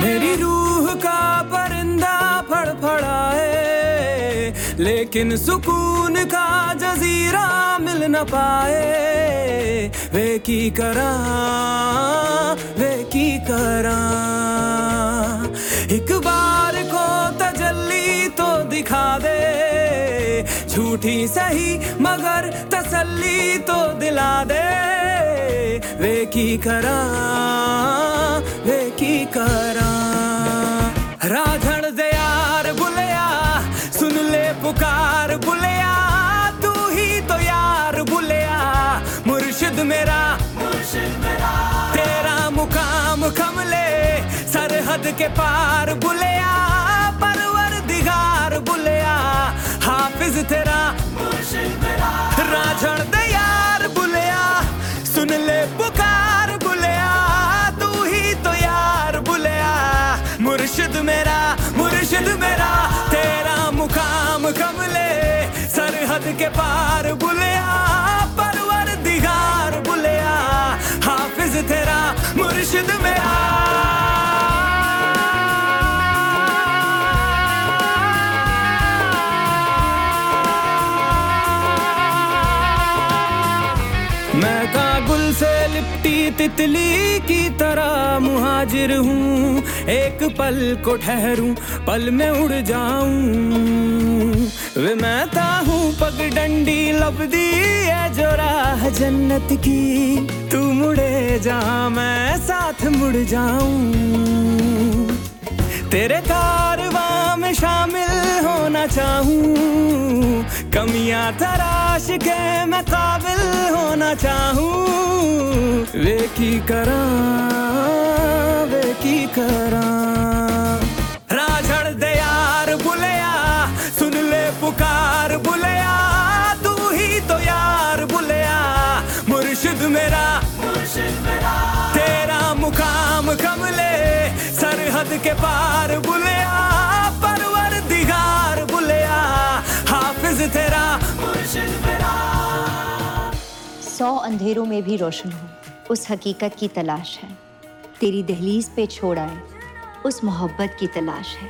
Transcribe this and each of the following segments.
मेरी रूह का परिंदा फड़फड़ाए लेकिन सुकून का जजीरा मिल न पाए। वे की करा, वे की करा। एक बार को तजल्ली तो दिखा दे, झूठी सही मगर तसल्ली तो दिला दे। वे की करा की करा राधण दे यार बुलिया, सुन ले पुकार बुलया, तू ही तो यार बुलया। मुर्शिद मेरा मुर्शिद मेरा, तेरा मुकाम खमले, सरहद के पार बुलिया। मुर्शिद मेरा, तेरा मुकाम कमले, सरहद के पार बुलिया परवर दिगार बुलिया, हाफिज तेरा मुर्शिद मेरा। मैं काबुल से लिपटी तितली की तरह मुहाजिर हूँ। एक पल को ठहरूं, पल में उड़ जाऊँ। वे मैं था हूँ पग डंडी लबदी है जो राह जन्नत की। तू मुड़े जा, मैं साथ मुड़ जाऊँ। तेरे कारवां में शामिल होना चाहूँ। कमियाँ तराश के मैं काबिल होना चाहूँ। वे की करा, वे की करा। राजड़ दे बुलिया, सुन ले पुकार बुलिया। तू ही तो यार बुलिया, मुर्शिद मेरा। तेरा मुकाम कमले, सरहद के पार बुलिया। सौ अंधेरों में भी रोशन हो। उस हकीकत की तलाश है। तेरी दहलीज पे छोड़ आए। उस मोहब्बत की तलाश है।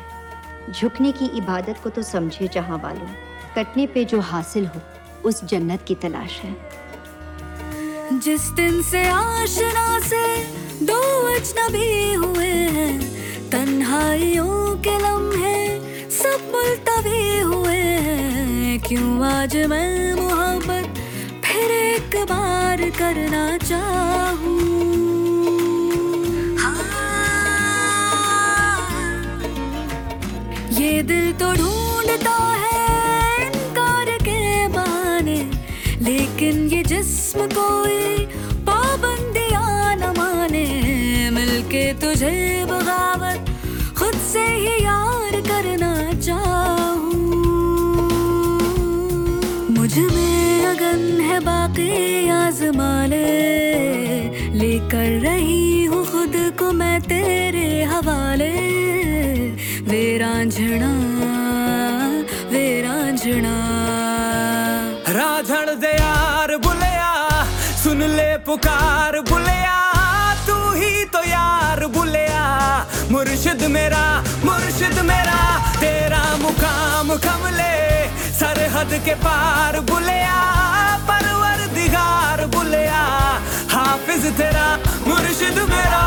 झुकने की इबादत को तो समझे जहाँ वालों कटने पे जो हासिल हो, उस जन्नत की तलाश है। जिस दिन से आशना से दो अजनबी हुए हैं, तन्हाइयों के लम्हे सब मुलतवी हुए हैं। क्यों आज मैं एक बार करना चाहूँ। हाँ, ये दिल तो ढूंढता है इनकार के बहाने लेकिन ये जिस्म कोई पाबंदियाँ न माने। मिलके तुझे बगावत खुद से ही यार करना चाहूँ। मुझमें अगन है बाकी आजमा ले लेकर रही हूँ खुद को मैं तेरे हवाले। वे रांझना वे रांझना राधड़ दे यार बुलिया, सुन ले पुकार बुलिया। तू ही तो यार बुलया, मुर्शिद मेरा मुर्शिद मेरा। तेरा मुकाम कमले सरहद के पार बुलिया। तेरा मुर्शिद मेरा